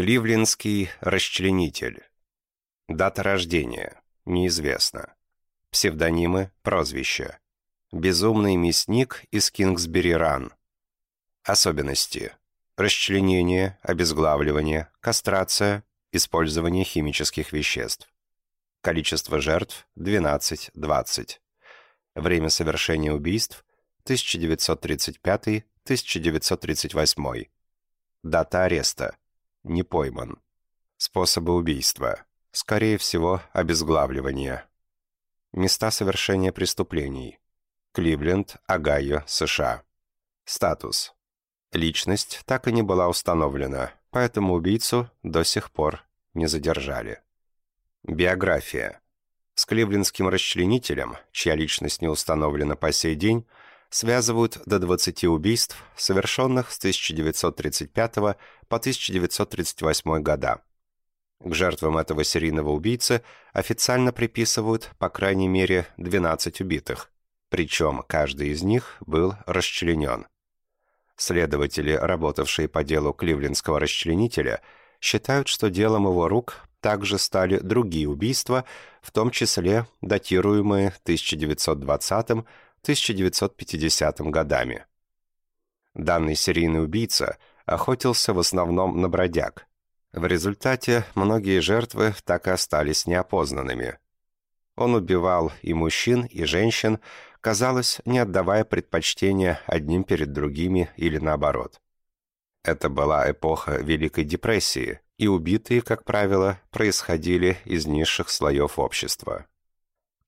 Кливлендский расчленитель. Дата рождения. Неизвестно. Псевдонимы, прозвища. Безумный мясник из Кингсбери-Ран. Особенности. Расчленение, обезглавливание, кастрация, использование химических веществ. Количество жертв – 12-20. Время совершения убийств – 1935-1938. Дата ареста – не пойман. Способы убийства – скорее всего, обезглавливание. Места совершения преступлений – Кливленд, Огайо, США. Статус – личность так и не была установлена, поэтому убийцу до сих пор не задержали. Биография. С кливлендским расчленителем, чья личность не установлена по сей день, связывают до 20 убийств, совершенных с 1935 по 1938 года. К жертвам этого серийного убийцы официально приписывают по крайней мере 12 убитых, причем каждый из них был расчленен. Следователи, работавшие по делу кливлендского расчленителя, считают, что делом его рук также стали другие убийства, в том числе датируемые 1920-1950 годами. Данный серийный убийца охотился в основном на бродяг. В результате многие жертвы так и остались неопознанными. Он убивал и мужчин, и женщин, казалось, не отдавая предпочтения одним перед другими или наоборот. Это была эпоха Великой депрессии, и убитые, как правило, происходили из низших слоев общества.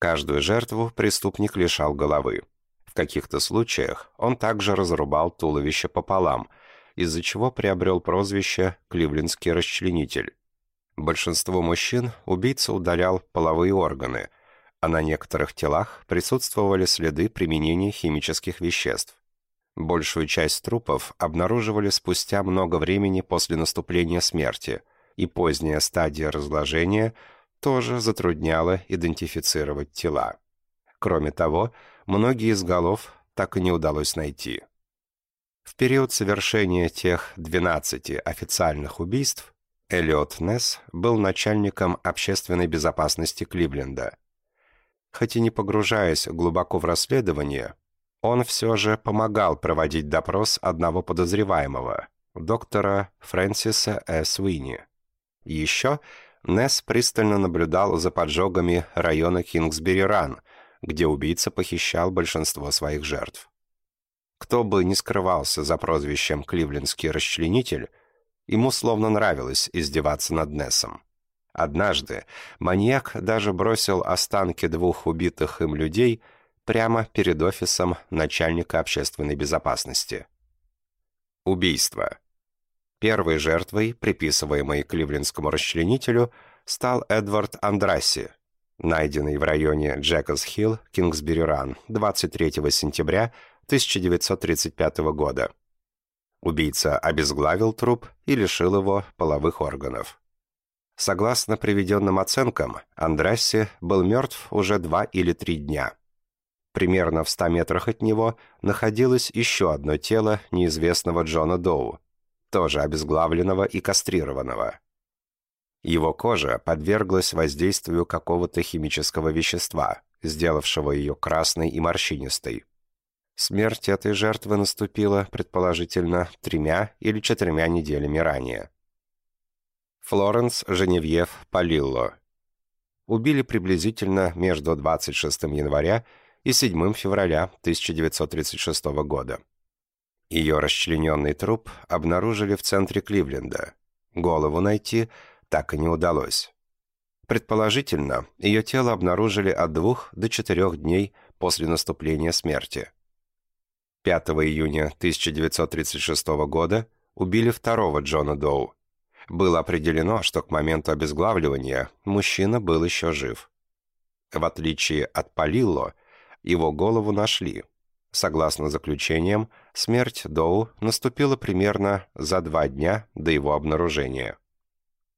Каждую жертву преступник лишал головы. В каких-то случаях он также разрубал туловище пополам, из-за чего приобрел прозвище «кливлендский расчленитель». Большинство мужчин убийца удалял половые органы, а на некоторых телах присутствовали следы применения химических веществ. Большую часть трупов обнаруживали спустя много времени после наступления смерти, и поздняя стадия разложения тоже затрудняла идентифицировать тела. Кроме того, многие из голов так и не удалось найти. В период совершения тех 12 официальных убийств Эллиот Несс был начальником общественной безопасности Кливленда. Хоть и не погружаясь глубоко в расследование, он все же помогал проводить допрос одного подозреваемого, доктора Фрэнсиса С. Уинни. Еще Несс пристально наблюдал за поджогами района Кингсбери-Ран, где убийца похищал большинство своих жертв. Кто бы ни скрывался за прозвищем «Кливлендский расчленитель», ему словно нравилось издеваться над Нессом. Однажды маньяк даже бросил останки двух убитых им людей – прямо перед офисом начальника общественной безопасности. Убийство. Первой жертвой, приписываемой кливлендскому расчленителю, стал Эдвард Андраси, найденный в районе Джекос-Хилл, Кингсбери-Ран, 23 сентября 1935 года. Убийца обезглавил труп и лишил его половых органов. Согласно приведенным оценкам, Андрасси был мертв уже два или три дня. Примерно в 100 метрах от него находилось еще одно тело неизвестного Джона Доу, тоже обезглавленного и кастрированного. Его кожа подверглась воздействию какого-то химического вещества, сделавшего ее красной и морщинистой. Смерть этой жертвы наступила, предположительно, тремя или четырьмя неделями ранее. Флоренс Женевьев Палилло. Убили приблизительно между 26 января и 7 февраля 1936 года. Ее расчлененный труп обнаружили в центре Кливленда. Голову найти так и не удалось. Предположительно, ее тело обнаружили от двух до четырех дней после наступления смерти. 5 июня 1936 года убили второго Джона Доу. Было определено, что к моменту обезглавливания мужчина был еще жив. В отличие от Палилло, его голову нашли. Согласно заключениям, смерть Доу наступила примерно за два дня до его обнаружения.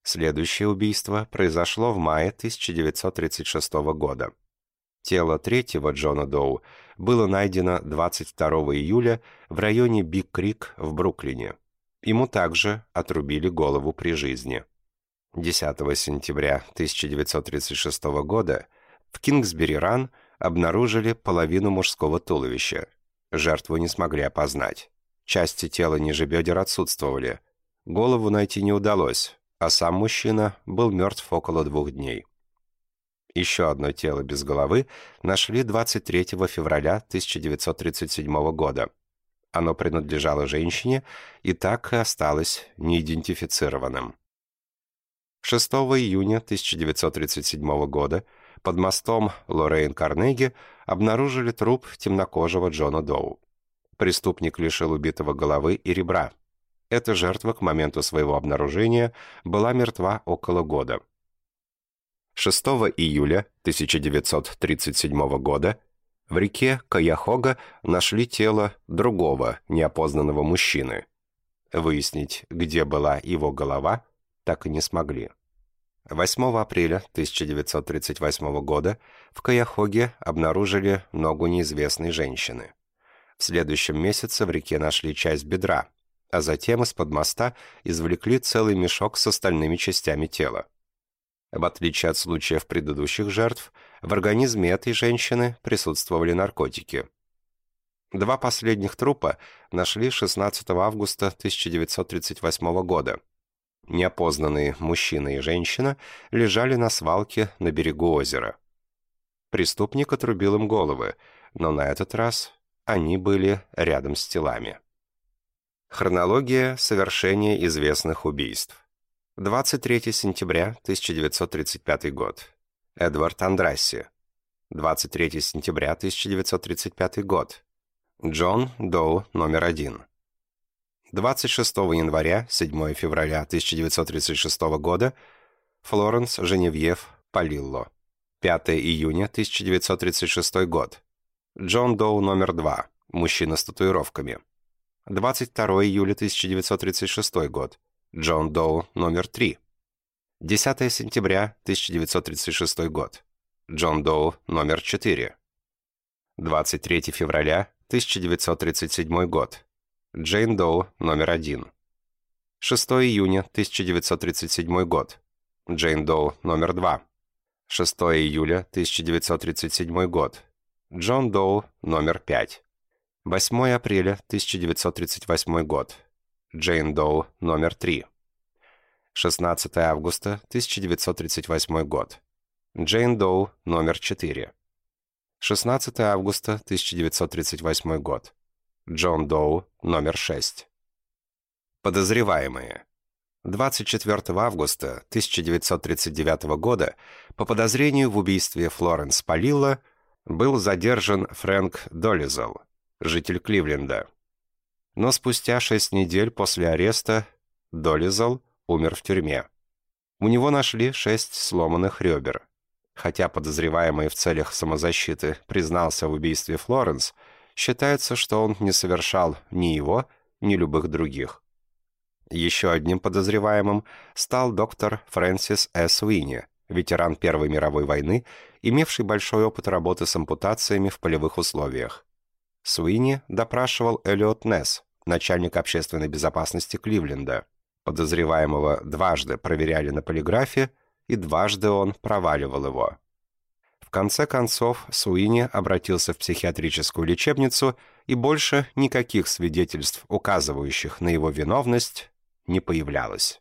Следующее убийство произошло в мае 1936 года. Тело третьего Джона Доу было найдено 22 июля в районе Биг-Крик в Бруклине. Ему также отрубили голову при жизни. 10 сентября 1936 года в Кингсбери-Ран обнаружили половину мужского туловища. Жертву не смогли опознать. Части тела ниже бедер отсутствовали. Голову найти не удалось, а сам мужчина был мертв около двух дней. Еще одно тело без головы нашли 23 февраля 1937 года. Оно принадлежало женщине и так и осталось неидентифицированным. 6 июня 1937 года под мостом Лоррейн Карнеги обнаружили труп темнокожего Джона Доу. Преступник лишил убитого головы и ребра. Эта жертва к моменту своего обнаружения была мертва около года. 6 июля 1937 года в реке Каяхога нашли тело другого неопознанного мужчины. Выяснить, где была его голова, так и не смогли. 8 апреля 1938 года в Каяхоге обнаружили ногу неизвестной женщины. В следующем месяце в реке нашли часть бедра, а затем из-под моста извлекли целый мешок с остальными частями тела. В отличие от случаев предыдущих жертв, в организме этой женщины присутствовали наркотики. Два последних трупа нашли 16 августа 1938 года – Неопознанные мужчина и женщина лежали на свалке на берегу озера. Преступник отрубил им головы, но на этот раз они были рядом с телами. Хронология совершения известных убийств. 23 сентября 1935 год. Эдвард Андрасси. 23 сентября 1935 год. Джон Доу номер один. 26 января, 7 февраля 1936 года Флоренс Женевьев Палилло. 5 июня 1936 год. Джон Доу номер 2, мужчина с татуировками. 22 июля 1936 год. Джон Доу номер 3. 10 сентября 1936 год. Джон Доу номер 4. 23 февраля 1937 год. Джейн Доу, номер один. 6 июня 1937 год. Джейн Доу, номер два. 6 июля 1937 год. Джон Доу, номер пять. 8 апреля 1938 год. Джейн Доу, номер три. 16 августа 1938 год. Джейн Доу, номер 4. 16 августа 1938 год. Джон Доу, номер 6. Подозреваемые. 24 августа 1939 года по подозрению в убийстве Флоренс Палилла был задержан Фрэнк Долизел, житель Кливленда. Но спустя шесть недель после ареста Долизел умер в тюрьме. У него нашли шесть сломанных ребер. Хотя подозреваемый в целях самозащиты признался в убийстве Флоренс – считается, что он не совершал ни его, ни любых других. Еще одним подозреваемым стал доктор Фрэнсис С. Уинни, ветеран Первой мировой войны, имевший большой опыт работы с ампутациями в полевых условиях. Суини допрашивал Эллиот Несс, начальник общественной безопасности Кливленда. Подозреваемого дважды проверяли на полиграфе, и дважды он проваливал его конце концов, Суини обратился в психиатрическую лечебницу, и больше никаких свидетельств, указывающих на его виновность, не появлялось.